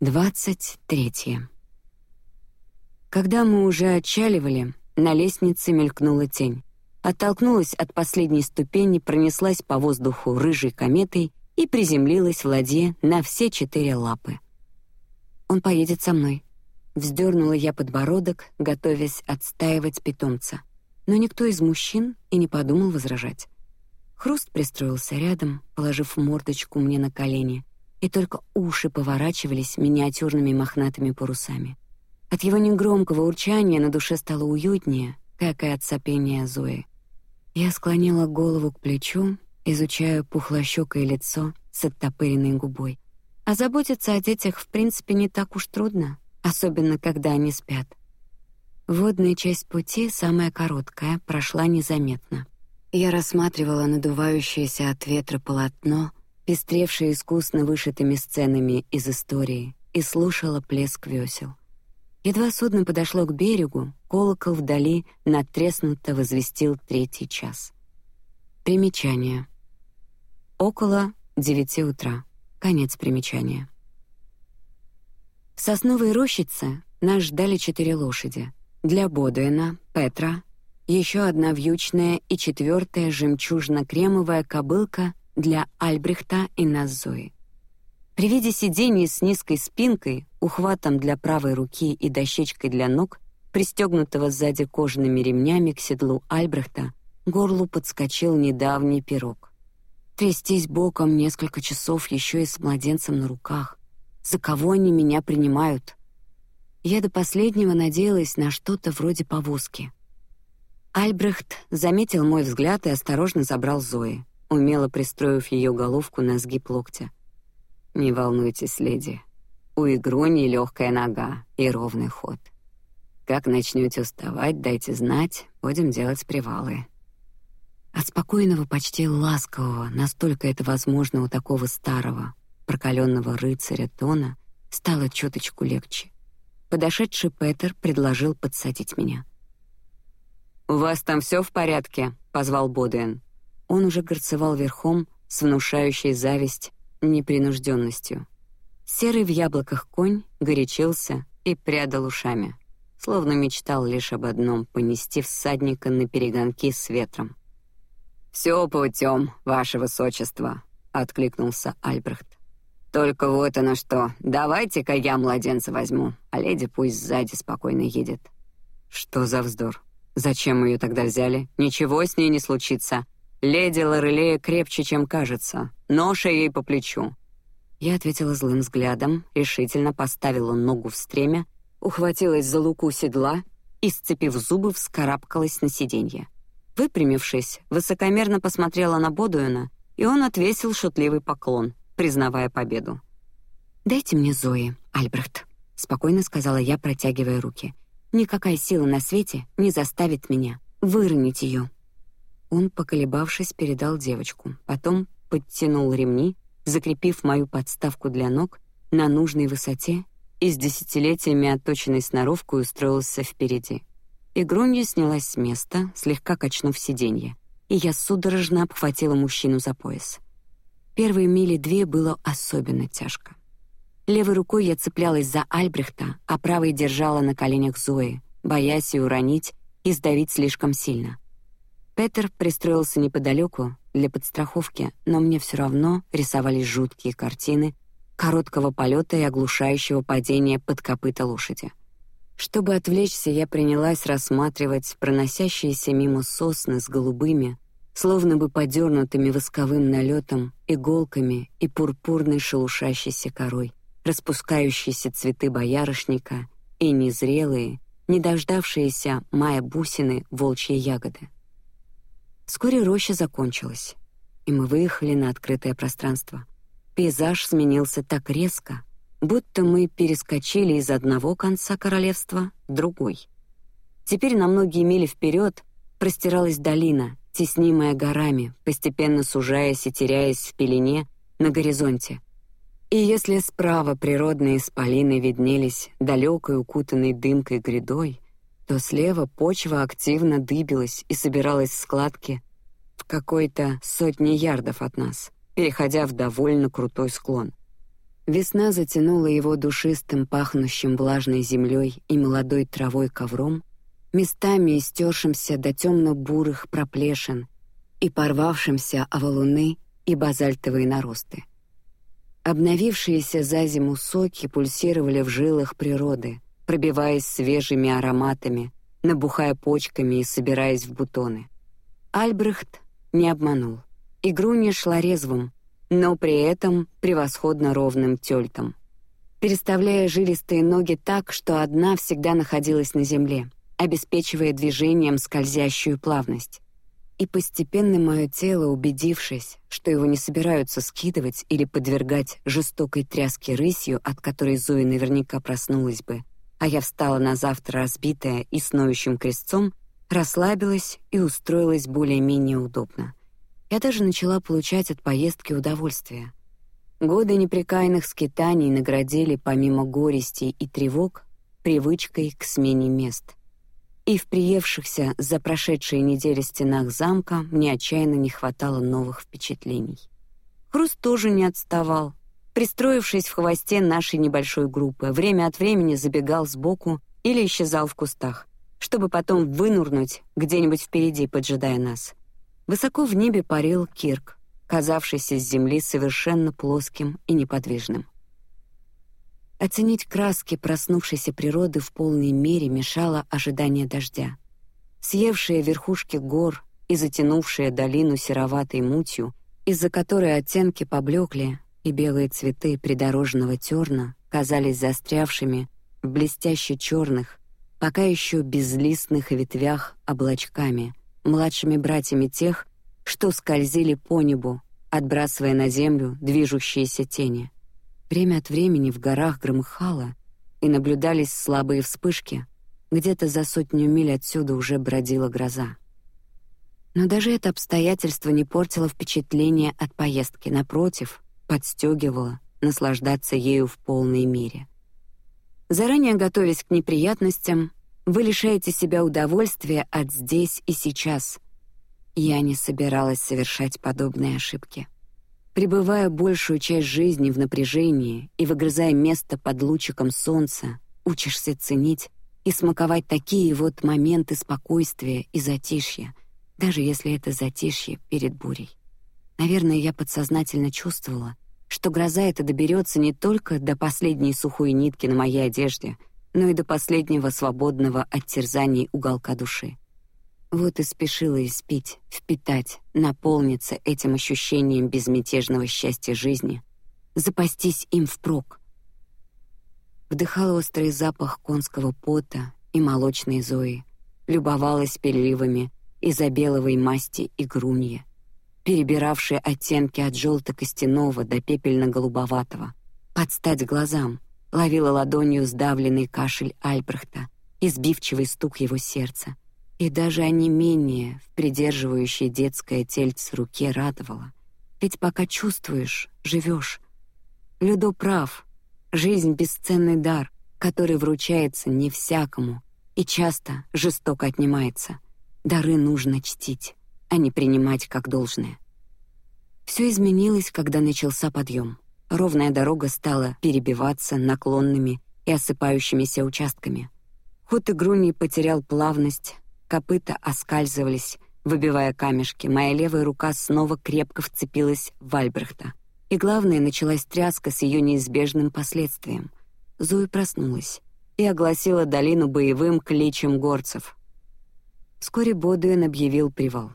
Двадцать третье. Когда мы уже отчаливали, на лестнице мелькнула тень. Оттолкнулась от последней ступени, пронеслась по воздуху рыжей кометой и приземлилась в ладье на все четыре лапы. Он поедет со мной. Вздернула я подбородок, готовясь отстаивать питомца, но никто из мужчин и не подумал возражать. Хруст пристроился рядом, положив мордочку мне на колени, и только уши поворачивались миниатюрными мохнатыми парусами. От его негромкого урчания на душе стало уютнее, как и от сопения Зои. Я склонила голову к плечу, изучая пухлощёкое лицо с оттопыренной губой. А заботиться о детях в принципе не так уж трудно, особенно когда они спят. Водная часть пути, самая короткая, прошла незаметно. Я рассматривала надувающееся от ветра полотно, пестревшее искусно вышитыми сценами из истории, и слушала плеск весел. Едва судно подошло к берегу, колокол вдали надтреснуто возвестил третий час. Примечание. Около девяти утра. Конец примечания. В сосновой рощице нас ждали четыре лошади. Для Бодуэна, Петра, еще одна вьючная и четвертая жемчужно-кремовая кобылка для Альбрехта и Назои. При виде сидений с низкой спинкой, ухватом для правой руки и дощечкой для ног, пристегнутого сзади кожаными ремнями к седлу Альбрехта, горлу подскочил недавний пирог. Трястись боком несколько часов еще и с младенцем на руках. За кого они меня принимают? Я до последнего надеялась на что-то вроде повозки. Альбрехт заметил мой взгляд и осторожно забрал Зои умело пристроив ее головку на сгиб локтя. Не волнуйтесь, леди. У Игруни легкая нога и ровный ход. Как начнете уставать, дайте знать, будем делать привалы. От спокойного, почти ласкового, настолько это возможно у такого старого, прокаленного рыцаря тона, стало чуточку легче. Подошедший Петер предложил подсадить меня. У вас там все в порядке? позвал Боден. Он уже горцевал верхом с внушающей зависть непринужденностью. Серый в яблоках конь горячился и прядал ушами, словно мечтал лишь об одном — понести всадника на перегонки с ветром. «Все путем, ваше высочество», — откликнулся Альбрехт. «Только вот оно что, давайте-ка я младенца возьму, а леди пусть сзади спокойно едет». «Что за вздор? Зачем ее тогда взяли? Ничего с ней не случится. Леди Лорелея крепче, чем кажется. Ноша ей по плечу. Я ответила злым взглядом, решительно поставила ногу в стремя, ухватилась за луку седла и, сцепив зубы, вскарабкалась на сиденье. Выпрямившись, высокомерно посмотрела на Бодуэна, и он отвесил шутливый поклон, признавая победу. Дайте мне Зои, Альбрехт, спокойно сказала я, протягивая руки. Никакая сила на свете не заставит меня выронить ее. Он, поколебавшись, передал девочку, потом подтянул ремни, закрепив мою подставку для ног на нужной высоте и с десятилетиями отточенной сноровкой устроился впереди. Игрунья снялась с места, слегка качнув сиденье, и я судорожно обхватила мужчину за пояс. Первые мили две было особенно тяжко. Левой рукой я цеплялась за Альбрехта, а правой держала на коленях Зои, боясь и уронить и сдавить слишком сильно. Петер пристроился неподалеку для подстраховки, но мне все равно рисовались жуткие картины короткого полета и оглушающего падения под копыта лошади. Чтобы отвлечься, я принялась рассматривать проносящиеся мимо сосны с голубыми, словно бы подернутыми восковым налетом, иголками и пурпурной шелушащейся корой, распускающиеся цветы боярышника и незрелые, не дождавшиеся мая бусины волчьи ягоды. Вскоре роща закончилась, и мы выехали на открытое пространство. Пейзаж сменился так резко, будто мы перескочили из одного конца королевства в другой. Теперь на многие мили вперед простиралась долина, теснимая горами, постепенно сужаясь и теряясь в пелене на горизонте. И если справа природные исполины виднелись далекой укутанной дымкой грядой, то слева почва активно дыбилась и собиралась в складки в какой-то сотне ярдов от нас, переходя в довольно крутой склон. Весна затянула его душистым, пахнущим влажной землей и молодой травой ковром, местами истершимся до темно-бурых проплешин и порвавшимся о валуны и базальтовые наросты. Обновившиеся за зиму соки пульсировали в жилах природы, пробиваясь свежими ароматами, набухая почками и собираясь в бутоны. Альбрехт не обманул. Игру не шла резвым, но при этом превосходно ровным тёльтом, переставляя жилистые ноги так, что одна всегда находилась на земле, обеспечивая движением скользящую плавность. И постепенно мое тело, убедившись, что его не собираются скидывать или подвергать жестокой тряске рысью, от которой Зои наверняка проснулась бы, а я встала на завтра разбитая и с ноющим крестцом, расслабилась и устроилась более-менее удобно. Я даже начала получать от поездки удовольствие. Годы непрекаянных скитаний наградили помимо горестей и тревог привычкой к смене мест. И в приевшихся за прошедшие недели стенах замка мне отчаянно не хватало новых впечатлений. Хруст тоже не отставал. Пристроившись в хвосте нашей небольшой группы, время от времени забегал сбоку или исчезал в кустах, чтобы потом вынурнуть где-нибудь впереди, поджидая нас. Высоко в небе парил Кирк, казавшийся с земли совершенно плоским и неподвижным. Оценить краски проснувшейся природы в полной мере мешало ожидание дождя. Съевшие верхушки гор и затянувшие долину сероватой мутью, из-за которой оттенки поблекли и белые цветы придорожного терна казались застрявшими в блестяще черных, пока еще безлистных ветвях облачками, младшими братьями тех, что скользили по небу, отбрасывая на землю движущиеся тени. Время от времени в горах громыхало, и наблюдались слабые вспышки. Где-то за сотню миль отсюда уже бродила гроза. Но даже это обстоятельство не портило впечатление от поездки, напротив, подстегивало наслаждаться ею в полной мере. Заранее готовясь к неприятностям, вы лишаете себя удовольствия от здесь и сейчас. Я не собиралась совершать подобные ошибки. Пребывая большую часть жизни в напряжении и выгрызая место под лучиком солнца, учишься ценить и смаковать такие вот моменты спокойствия и затишья, даже если это затишье перед бурей. Наверное, я подсознательно чувствовала, что гроза эта доберется не только до последней сухой нитки на моей одежде, но и до последнего свободного от терзаний уголка души. Вот и спешила испить, впитать, наполниться этим ощущением безмятежного счастья жизни, запастись им впрок. Вдыхала острый запах конского пота и молочной зои, любовалась переливами изобеловой масти и грунья, перебиравшие оттенки от желто-костяного до пепельно-голубоватого, под стать глазам — ловила ладонью сдавленный кашель Альбрехта и сбивчивый стук его сердца, и даже онемение в придерживающей детское тельце руке радовало. Ведь пока чувствуешь, живешь. Людо прав. Жизнь бесценный дар, который вручается не всякому и часто жестоко отнимается. Дары нужно чтить, а не принимать как должное. Все изменилось, когда начался подъем. Ровная дорога стала перебиваться наклонными и осыпающимися участками. Ход игруни потерял плавность, копыта оскальзывались, выбивая камешки. Моя левая рука снова крепко вцепилась в Альбрехта. И главное, началась тряска с ее неизбежным последствием. Зои проснулась и огласила долину боевым кличем горцев. Вскоре Бодуэн объявил привал.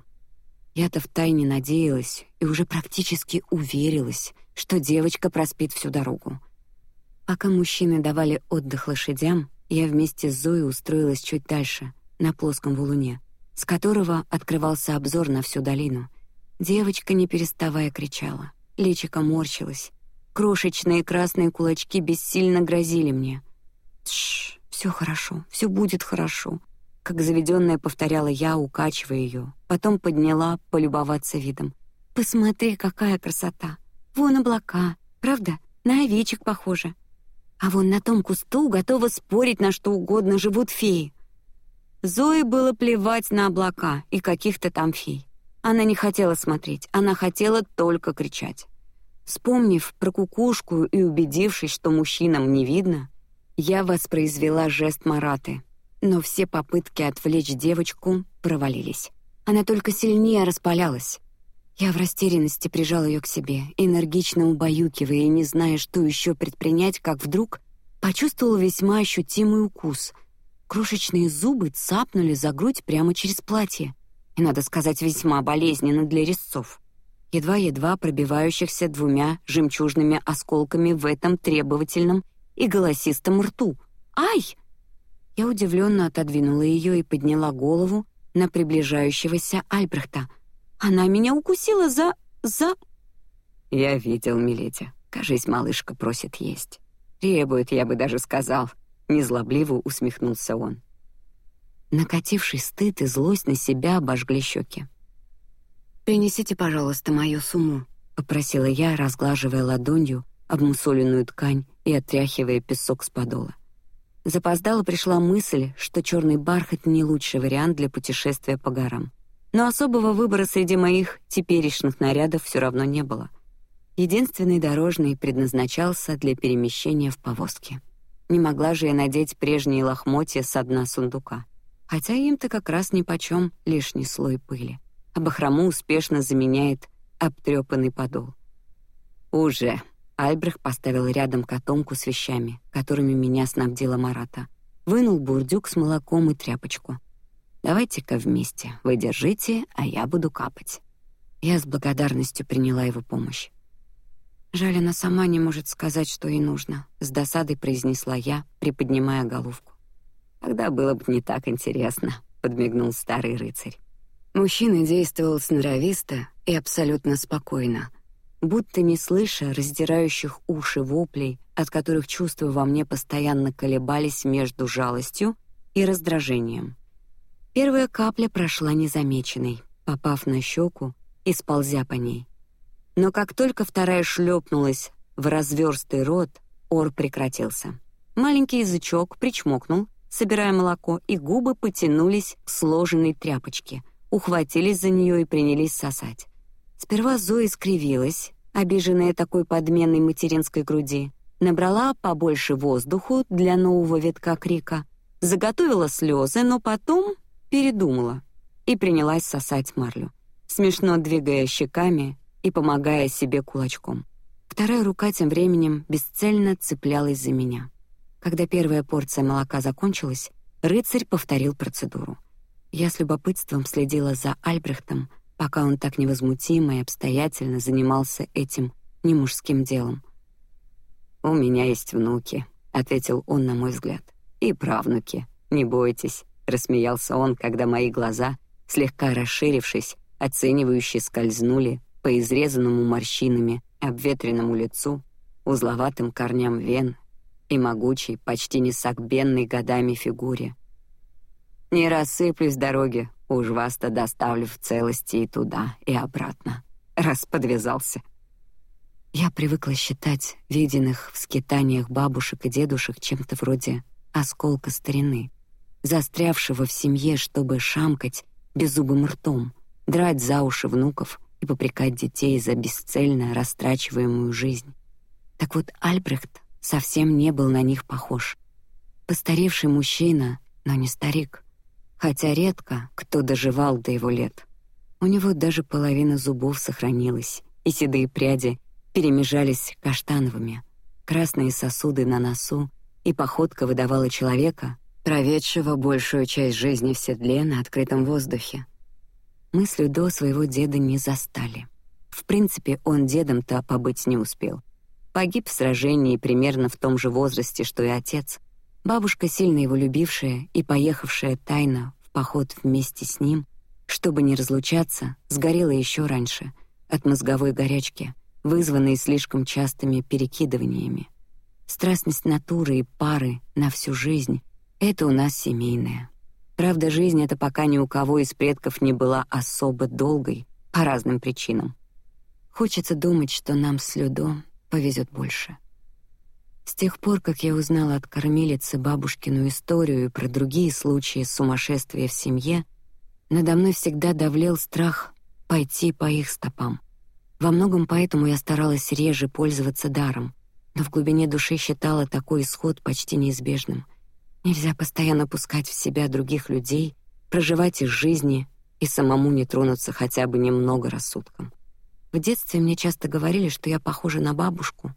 Я-то втайне надеялась и уже практически уверилась, что девочка проспит всю дорогу. Пока мужчины давали отдых лошадям, я вместе с Зоей устроилась чуть дальше, на плоском валуне, с которого открывался обзор на всю долину. Девочка не переставая кричала, личико морщилось, крошечные красные кулачки бессильно грозили мне. Тш, все хорошо, все будет хорошо как заведенная повторяла я, укачивая ее. Потом подняла полюбоваться видом. Посмотри, какая красота! Вон облака, правда? На овечек похоже. А вон на том кусту готова спорить на что угодно живут феи. Зое было плевать на облака и каких-то там фей. Она не хотела смотреть, она хотела только кричать. Вспомнив про кукушку и убедившись, что мужчинам не видно, я воспроизвела жест Мараты, но все попытки отвлечь девочку провалились. Она только сильнее распалялась. Я в растерянности прижал ее к себе, энергично убаюкивая и не зная, что еще предпринять, как вдруг почувствовал весьма ощутимый укус. Крошечные зубы цапнули за грудь прямо через платье, и надо сказать, весьма болезненно для резцов, едва-едва пробивающихся двумя жемчужными осколками в этом требовательном и голосистом рту. Ай! Я удивленно отодвинула ее и подняла голову на приближающегося Альбрехта. Она меня укусила за за. Я видел, миледи. Кажись, малышка просит есть. Требует, я бы даже сказал. Незлобливо усмехнулся он. Накативший стыд и злость на себя обожгли щеки. Принесите, пожалуйста, мою сумму, попросила я, разглаживая ладонью обмусоленную ткань и отряхивая песок с подола. Запоздала пришла мысль, что черный бархат не лучший вариант для путешествия по горам. Но особого выбора среди моих теперешних нарядов все равно не было. Единственный дорожный предназначался для перемещения в повозке. Не могла же я надеть прежние лохмотья с дна сундука, хотя им-то как раз ни почем лишний слой пыли. А бахрому успешно заменяет обтрепанный подол. Уже Альбрех поставил рядом котомку с вещами, которыми меня снабдила Марата. Вынул бурдюк с молоком и тряпочку. Давайте-ка вместе. Вы держите, а я буду капать. Я с благодарностью приняла его помощь. Жаль, она сама не может сказать, что ей нужно. С досадой произнесла я, приподнимая головку. Тогда было бы не так интересно, подмигнул старый рыцарь. Мужчина действовал сноровисто и абсолютно спокойно, будто не слыша раздирающих уши воплей, от которых чувства во мне постоянно колебались между жалостью и раздражением. Первая капля прошла незамеченной, попав на щеку и сползя по ней. Но как только вторая шлепнулась в разверстый рот, ор прекратился. Маленький язычок причмокнул, собирая молоко, и губы потянулись к сложенной тряпочке, ухватились за нее и принялись сосать. Сперва Зоя скривилась, обиженная такой подменой материнской груди, набрала побольше воздуху для нового витка крика, заготовила слезы, но потом передумала и принялась сосать марлю, смешно двигая щеками и помогая себе кулачком. Вторая рука тем временем бесцельно цеплялась за меня. Когда первая порция молока закончилась, рыцарь повторил процедуру. Я с любопытством следила за Альбрехтом, пока он так невозмутимо и обстоятельно занимался этим немужским делом. У меня есть внуки, ответил он на мой взгляд, и правнуки. Не бойтесь, рассмеялся он, когда мои глаза, слегка расширившись, оценивающе скользнули по изрезанному морщинами обветренному лицу, узловатым корням вен и могучей, почти не сагбенной годами фигуре. Не рассыплюсь дороги, Уж вас-то доставлю в целости и туда, и обратно. Раз подвязался. Я привыкла считать виденных в скитаниях бабушек и дедушек чем-то вроде осколка старины, застрявшего в семье, чтобы шамкать беззубым ртом, драть за уши внуков и попрекать детей за бесцельно растрачиваемую жизнь. Так вот, Альбрехт совсем не был на них похож. Постаревший мужчина, но не старик хотя редко кто доживал до его лет. У него даже половина зубов сохранилась, и седые пряди перемежались каштановыми. Красные сосуды на носу и походка выдавала человека, проведшего большую часть жизни в седле на открытом воздухе. Мыслью до своего деда не застали. В принципе, он дедом-то побыть не успел. Погиб в сражении примерно в том же возрасте, что и отец — Бабушка, сильно его любившая и поехавшая тайно в поход вместе с ним, чтобы не разлучаться, сгорела еще раньше от мозговой горячки, вызванной слишком частыми перекидываниями. Страстность натуры и пары на всю жизнь — это у нас семейное. Правда, жизнь эта пока ни у кого из предков не была особо долгой по разным причинам. Хочется думать, что нам с Людо повезет больше. С тех пор, как я узнала от кормилицы бабушкину историю про другие случаи сумасшествия в семье, надо мной всегда давлел страх пойти по их стопам. Во многом поэтому я старалась реже пользоваться даром, но в глубине души считала такой исход почти неизбежным. Нельзя постоянно пускать в себя других людей, проживать их жизни и самому не тронуться хотя бы немного рассудком. В детстве мне часто говорили, что я похожа на бабушку,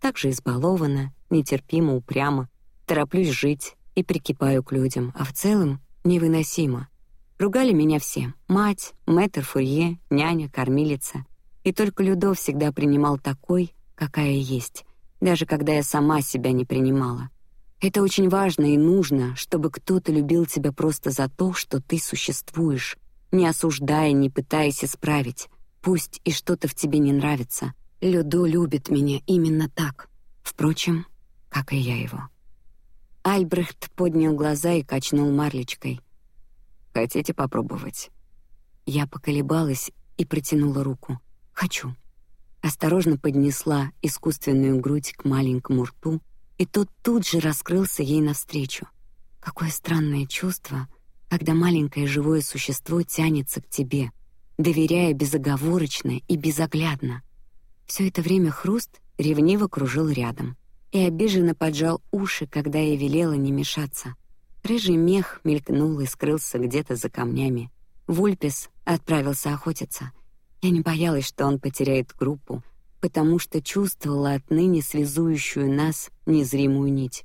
также избалована, нетерпимо, упряма, тороплюсь жить и прикипаю к людям, а в целом невыносимо. Ругали меня все: мать, мэтр Фурье, няня, кормилица, и только Людо всегда принимал такой, какая есть, даже когда я сама себя не принимала. Это очень важно и нужно, чтобы кто-то любил тебя просто за то, что ты существуешь, не осуждая, не пытаясь исправить. Пусть и что-то в тебе не нравится, Людо любит меня именно так. Впрочем, как и я его. Альбрехт поднял глаза и качнул марлечкой. Хотите попробовать? Я поколебалась и протянула руку. Хочу. Осторожно поднесла искусственную грудь к маленькому рту и тот тут же раскрылся ей навстречу. Какое странное чувство, когда маленькое живое существо тянется к тебе, доверяя безоговорочно и безоглядно. Все это время хруст ревниво кружил рядом и обиженно поджал уши, когда я велела не мешаться. Рыжий мех мелькнул и скрылся где-то за камнями. Вульпес отправился охотиться. Я не боялась, что он потеряет группу, потому что чувствовала отныне связующую нас незримую нить.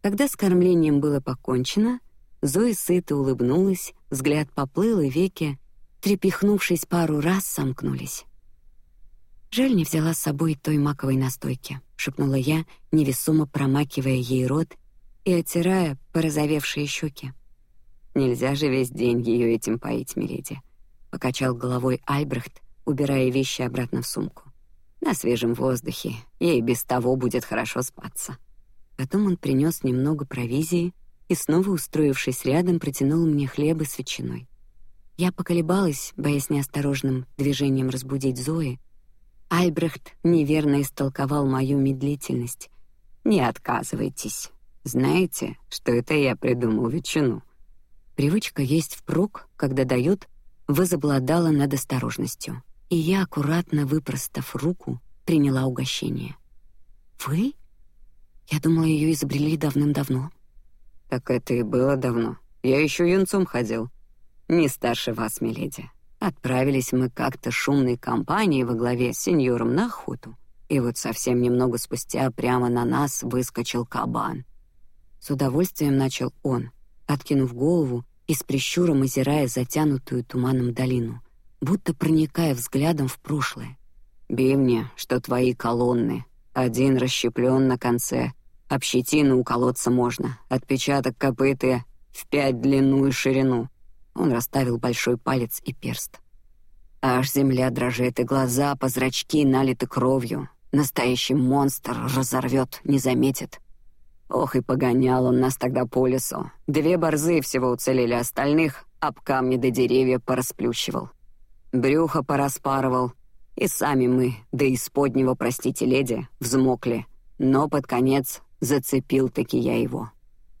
Когда с кормлением было покончено, Зои сыто улыбнулась, взгляд поплыл и веки, трепихнувшись пару раз, сомкнулись. Жаль, не взяла с собой той маковой настойки, шепнула я, невесомо промакивая ей рот и оттирая порозовевшие щеки. Нельзя же весь день ее этим поить, миледи. Покачал головой Альбрехт, убирая вещи обратно в сумку. На свежем воздухе ей без того будет хорошо спаться. Потом он принес немного провизии и снова, устроившись рядом, протянул мне хлеб с ветчиной. Я поколебалась, боясь неосторожным движением разбудить Зои. Альбрехт неверно истолковал мою медлительность. Не отказывайтесь. Знаете, что это я придумал ветчину? Привычка есть впрок, когда дают, возобладала над осторожностью и я, аккуратно выпростав руку, приняла угощение. Вы? Я думала, ее изобрели давным-давно. Так это и было давно. Я еще юнцом ходил. Не старше вас, миледи. Отправились мы как-то шумной компанией во главе с сеньором на охоту. И вот совсем немного спустя прямо на нас выскочил кабан. С удовольствием начал он, откинув голову и с прищуром озирая затянутую туманом долину — будто проникая взглядом в прошлое. Бивни, что твои колонны, один расщеплен на конце, об щетину уколоться можно, отпечаток копыты в пять длину и ширину. Он расставил большой палец и перст. Аж земля дрожит, и глаза по зрачки налиты кровью. Настоящий монстр разорвет, не заметит. Ох, и погонял он нас тогда по лесу. Две борзы всего уцелели, остальных об камни до деревья порасплющивал брюхо пораспарывал, и сами мы, да из поднего, простите, леди, взмокли. Но под конец зацепил таки я его.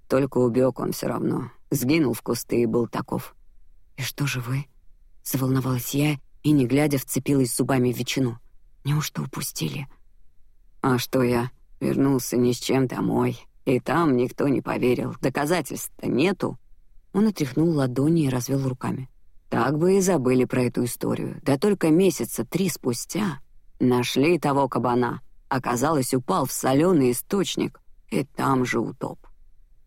Только убег он все равно, сгинул в кусты и был таков. И что же вы? Заволновалась я и не глядя вцепилась зубами в ветчину. Неужто упустили? А что я вернулся ни с чем домой, и там никто не поверил, доказательств-то нету. Он отряхнул ладони и развел руками. Так бы и забыли про эту историю. Да только месяца три спустя нашли того кабана. Оказалось, упал в соленый источник и там же утоп.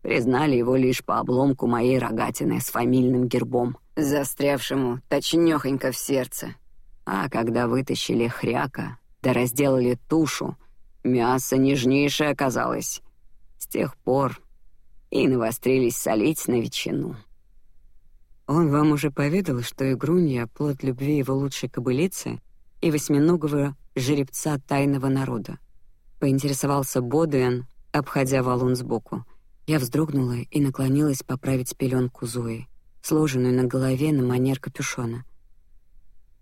Признали его лишь по обломку моей рогатины с фамильным гербом, застрявшему точнёхонько в сердце. А когда вытащили хряка, да разделали тушу, мясо нежнейшее оказалось. С тех пор и навострились солить на ветчину. Он вам уже поведал, что игрунья — плод любви его лучшей кобылицы и восьминогого жеребца тайного народа. Поинтересовался Бодуэн, обходя валун сбоку. Я вздрогнула и наклонилась поправить пеленку Зои, сложенную на голове на манер капюшона.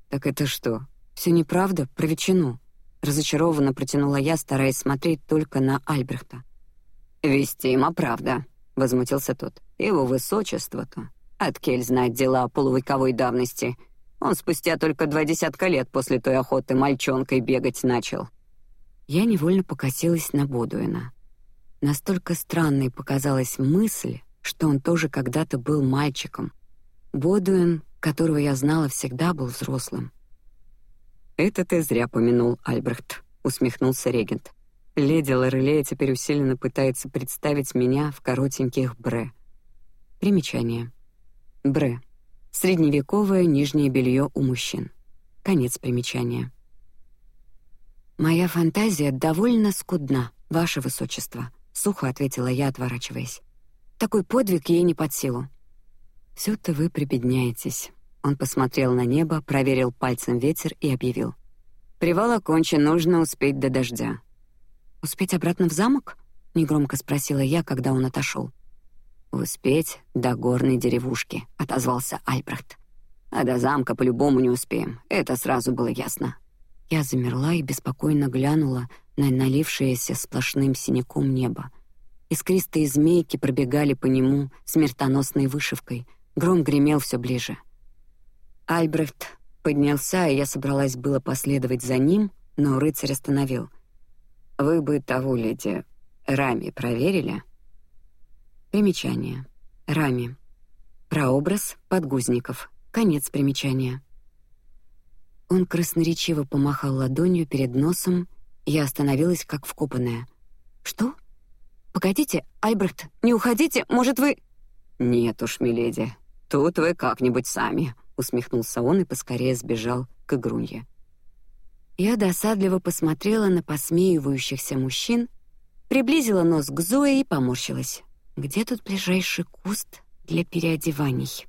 Так это что? Все неправда про ветчину? Разочарованно протянула я, стараясь смотреть только на Альбрехта. Вестима правда, возмутился тот. Его высочество-то Откель знать дела полувековой давности. Он спустя только два десятка лет после той охоты мальчонкой бегать начал. Я невольно покосилась на Бодуина. Настолько странной показалась мысль, что он тоже когда-то был мальчиком. Бодуин, которого я знала, всегда был взрослым. «Это ты зря помянул, Альбрехт», — усмехнулся регент. «Леди Лорелея теперь усиленно пытается представить меня в коротеньких бре». Примечание. Бре. Средневековое нижнее белье у мужчин. Конец примечания. Моя фантазия довольно скудна, ваше высочество, сухо ответила я, отворачиваясь. Такой подвиг ей не под силу. Все-то вы прибедняетесь. Он посмотрел на небо, проверил пальцем ветер и объявил: "Привал окончен, нужно успеть до дождя". Успеть обратно в замок? негромко спросила я, когда он отошел. Успеть до горной деревушки, отозвался Альбрехт. А до замка по-любому не успеем. Это сразу было ясно. Я замерла и беспокойно глянула на налившееся сплошным синяком небо. Искристые змейки пробегали по нему смертоносной вышивкой. Гром гремел все ближе. Альбрехт поднялся, и я собралась было последовать за ним, но рыцарь остановил. Вы бы того леди Рами проверили? Примечание. Рами. Прообраз подгузников. Конец примечания. Он красноречиво помахал ладонью перед носом, и я остановилась как вкопанная. Что? Погодите, Альбрехт, не уходите, может вы? Нет уж, миледи, тут вы как-нибудь сами. Усмехнулся он и поскорее сбежал к игрунье. Я досадливо посмотрела на посмеивающихся мужчин, приблизила нос к Зое и поморщилась. Где тут ближайший куст для переодеваний?